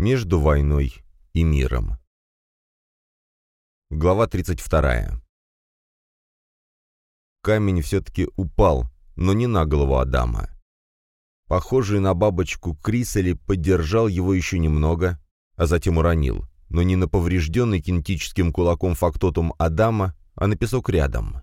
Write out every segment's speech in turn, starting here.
Между войной и миром. Глава 32. Камень все-таки упал, но не на голову Адама. Похожий на бабочку Крисели поддержал его еще немного, а затем уронил, но не на поврежденный кинетическим кулаком фактотум Адама, а на песок рядом.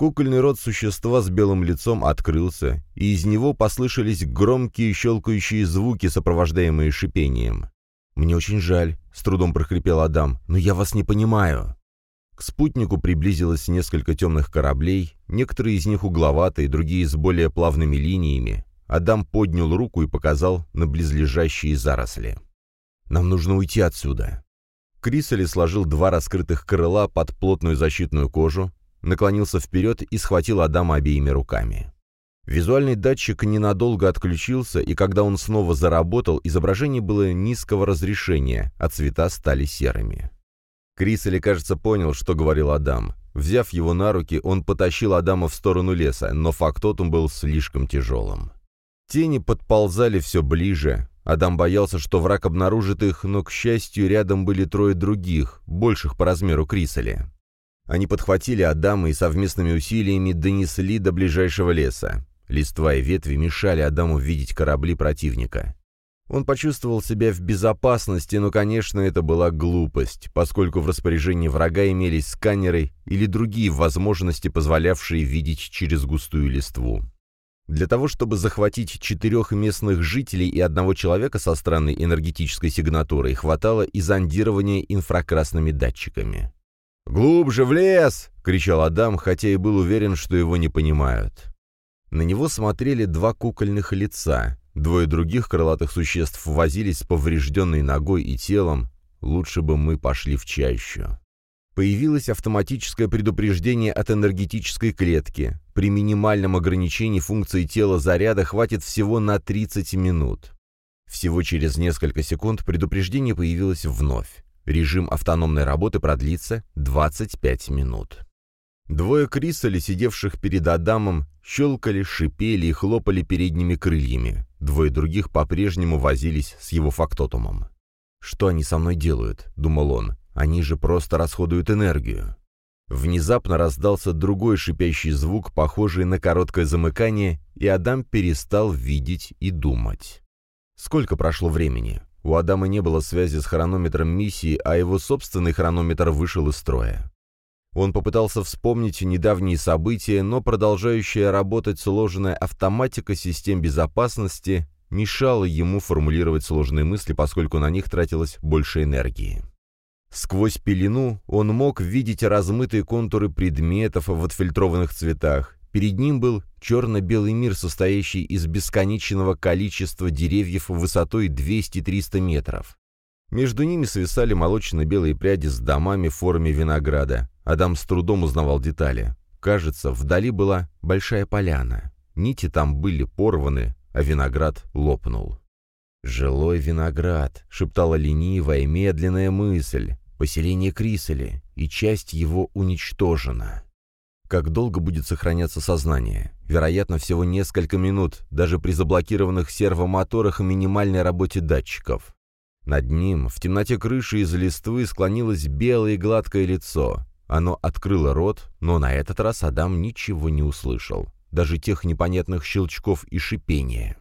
Кукольный рот существа с белым лицом открылся, и из него послышались громкие щелкающие звуки, сопровождаемые шипением. «Мне очень жаль», — с трудом прохрипел Адам, — «но я вас не понимаю». К спутнику приблизилось несколько темных кораблей, некоторые из них угловатые, другие с более плавными линиями. Адам поднял руку и показал на близлежащие заросли. «Нам нужно уйти отсюда». Крисали сложил два раскрытых крыла под плотную защитную кожу, наклонился вперед и схватил Адама обеими руками. Визуальный датчик ненадолго отключился, и когда он снова заработал, изображение было низкого разрешения, а цвета стали серыми. Крисели, кажется, понял, что говорил Адам. Взяв его на руки, он потащил Адама в сторону леса, но фактотум был слишком тяжелым. Тени подползали все ближе. Адам боялся, что враг обнаружит их, но, к счастью, рядом были трое других, больших по размеру Крисели. Они подхватили Адама и совместными усилиями донесли до ближайшего леса. Листва и ветви мешали Адаму видеть корабли противника. Он почувствовал себя в безопасности, но, конечно, это была глупость, поскольку в распоряжении врага имелись сканеры или другие возможности, позволявшие видеть через густую листву. Для того, чтобы захватить четырех местных жителей и одного человека со странной энергетической сигнатурой, хватало и зондирования инфракрасными датчиками. «Глубже в лес!» — кричал Адам, хотя и был уверен, что его не понимают. На него смотрели два кукольных лица, Двое других крылатых существ возились с поврежденной ногой и телом. Лучше бы мы пошли в чащу. Появилось автоматическое предупреждение от энергетической клетки. При минимальном ограничении функции тела заряда хватит всего на 30 минут. Всего через несколько секунд предупреждение появилось вновь. Режим автономной работы продлится 25 минут. Двое крисали, сидевших перед Адамом, щелкали, шипели и хлопали передними крыльями. Двое других по-прежнему возились с его фактотумом. «Что они со мной делают?» — думал он. «Они же просто расходуют энергию». Внезапно раздался другой шипящий звук, похожий на короткое замыкание, и Адам перестал видеть и думать. Сколько прошло времени? У Адама не было связи с хронометром миссии, а его собственный хронометр вышел из строя. Он попытался вспомнить недавние события, но продолжающая работать сложная автоматика систем безопасности мешала ему формулировать сложные мысли, поскольку на них тратилось больше энергии. Сквозь пелену он мог видеть размытые контуры предметов в отфильтрованных цветах. Перед ним был черно-белый мир, состоящий из бесконечного количества деревьев высотой 200-300 метров. Между ними свисали молочно-белые пряди с домами в форме винограда. Адам с трудом узнавал детали. Кажется, вдали была большая поляна. Нити там были порваны, а виноград лопнул. «Жилой виноград», — шептала ленивая, медленная мысль. «Поселение Крисели, и часть его уничтожена». Как долго будет сохраняться сознание? Вероятно, всего несколько минут, даже при заблокированных сервомоторах и минимальной работе датчиков. Над ним, в темноте крыши из листвы, склонилось белое гладкое лицо. Оно открыло рот, но на этот раз Адам ничего не услышал, даже тех непонятных щелчков и шипения.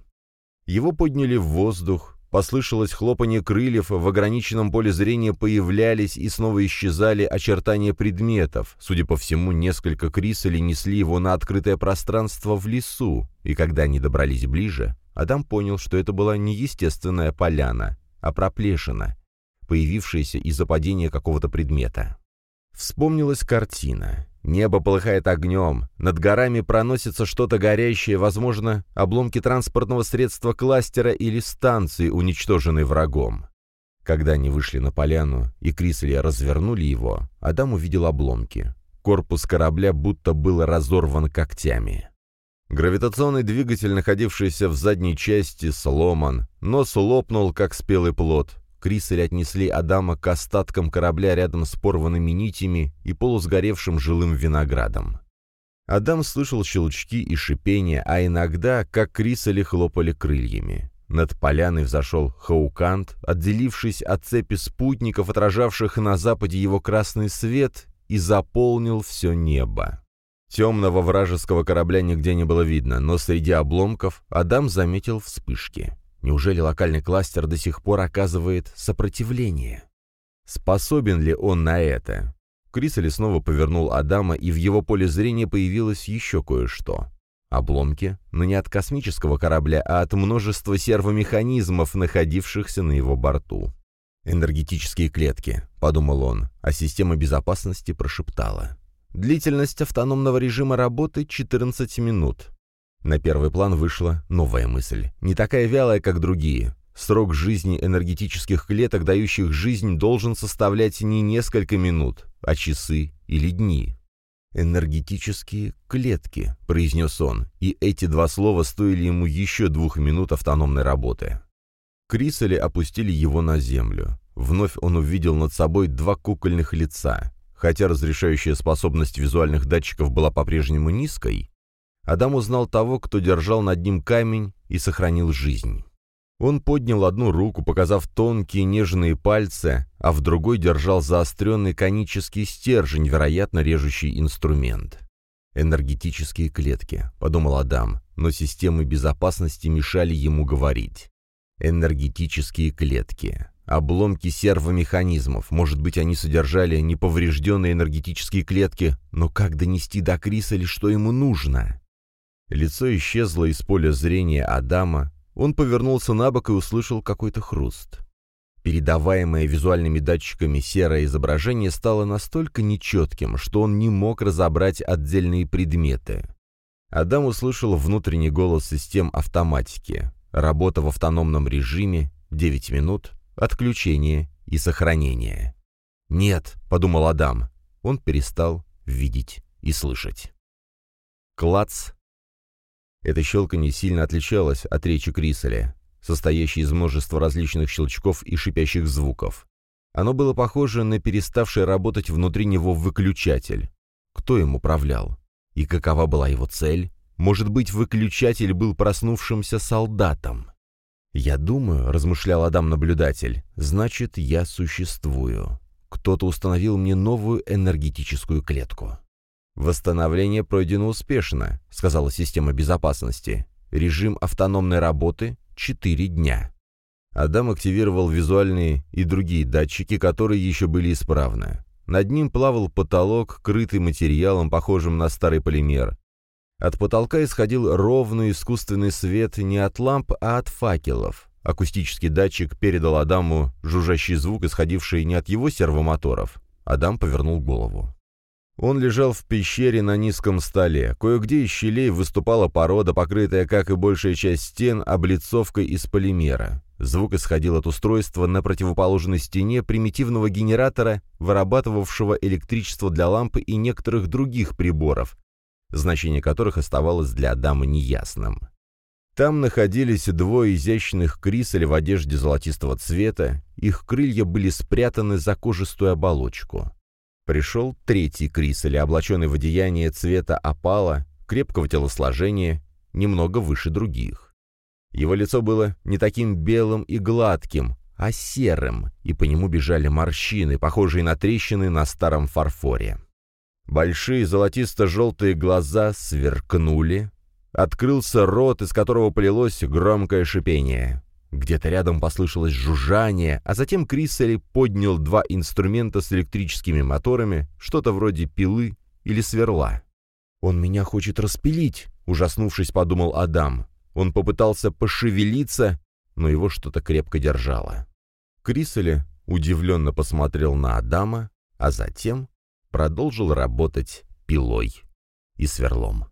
Его подняли в воздух, послышалось хлопанье крыльев, в ограниченном поле зрения появлялись и снова исчезали очертания предметов. Судя по всему, несколько криселей несли его на открытое пространство в лесу, и когда они добрались ближе, Адам понял, что это была не естественная поляна, а проплешина, появившаяся из-за падения какого-то предмета. Вспомнилась картина. Небо полыхает огнем, над горами проносится что-то горящее, возможно, обломки транспортного средства кластера или станции, уничтоженной врагом. Когда они вышли на поляну и Крисли развернули его, Адам увидел обломки. Корпус корабля будто был разорван когтями. Гравитационный двигатель, находившийся в задней части, сломан, нос лопнул, как спелый плод, Крисель отнесли Адама к остаткам корабля рядом с порванными нитями и полусгоревшим жилым виноградом. Адам слышал щелчки и шипения, а иногда, как Крисели хлопали крыльями. Над поляной взошел Хаукант, отделившись от цепи спутников, отражавших на западе его красный свет, и заполнил все небо. Темного вражеского корабля нигде не было видно, но среди обломков Адам заметил вспышки. Неужели локальный кластер до сих пор оказывает сопротивление? Способен ли он на это? Крисели снова повернул Адама, и в его поле зрения появилось еще кое-что. Обломки, но не от космического корабля, а от множества сервомеханизмов, находившихся на его борту. «Энергетические клетки», — подумал он, а система безопасности прошептала. Длительность автономного режима работы — 14 минут. На первый план вышла новая мысль, не такая вялая, как другие. Срок жизни энергетических клеток, дающих жизнь, должен составлять не несколько минут, а часы или дни. «Энергетические клетки», — произнес он, и эти два слова стоили ему еще двух минут автономной работы. Крисели опустили его на землю. Вновь он увидел над собой два кукольных лица. Хотя разрешающая способность визуальных датчиков была по-прежнему низкой, Адам узнал того, кто держал над ним камень и сохранил жизнь. Он поднял одну руку, показав тонкие нежные пальцы, а в другой держал заостренный конический стержень, вероятно, режущий инструмент. «Энергетические клетки», — подумал Адам, но системы безопасности мешали ему говорить. «Энергетические клетки». Обломки сервомеханизмов. Может быть, они содержали неповрежденные энергетические клетки, но как донести до Криса или что ему нужно? Лицо исчезло из поля зрения Адама, он повернулся на бок и услышал какой-то хруст. Передаваемое визуальными датчиками серое изображение стало настолько нечетким, что он не мог разобрать отдельные предметы. Адам услышал внутренний голос систем автоматики. Работа в автономном режиме, 9 минут, отключение и сохранение. «Нет», — подумал Адам, он перестал видеть и слышать. Клац. Это щелканье сильно отличалось от речи Криселя, состоящей из множества различных щелчков и шипящих звуков. Оно было похоже на переставший работать внутри него выключатель. Кто им управлял? И какова была его цель? Может быть, выключатель был проснувшимся солдатом? «Я думаю», — размышлял Адам-наблюдатель, — «значит, я существую. Кто-то установил мне новую энергетическую клетку». «Восстановление пройдено успешно», — сказала система безопасности. «Режим автономной работы — 4 дня». Адам активировал визуальные и другие датчики, которые еще были исправны. Над ним плавал потолок, крытый материалом, похожим на старый полимер. От потолка исходил ровный искусственный свет не от ламп, а от факелов. Акустический датчик передал Адаму жужжащий звук, исходивший не от его сервомоторов. Адам повернул голову. Он лежал в пещере на низком столе. Кое-где из щелей выступала порода, покрытая, как и большая часть стен, облицовкой из полимера. Звук исходил от устройства на противоположной стене примитивного генератора, вырабатывавшего электричество для лампы и некоторых других приборов, значение которых оставалось для Адама неясным. Там находились двое изящных крисель в одежде золотистого цвета, их крылья были спрятаны за кожистую оболочку. Пришел третий крисель, облаченный в одеяние цвета опала, крепкого телосложения, немного выше других. Его лицо было не таким белым и гладким, а серым, и по нему бежали морщины, похожие на трещины на старом фарфоре. Большие золотисто-желтые глаза сверкнули. Открылся рот, из которого полилось громкое шипение. Где-то рядом послышалось жужжание, а затем Криссели поднял два инструмента с электрическими моторами, что-то вроде пилы или сверла. «Он меня хочет распилить», — ужаснувшись, подумал Адам. Он попытался пошевелиться, но его что-то крепко держало. Криссели удивленно посмотрел на Адама, а затем продолжил работать пилой и сверлом.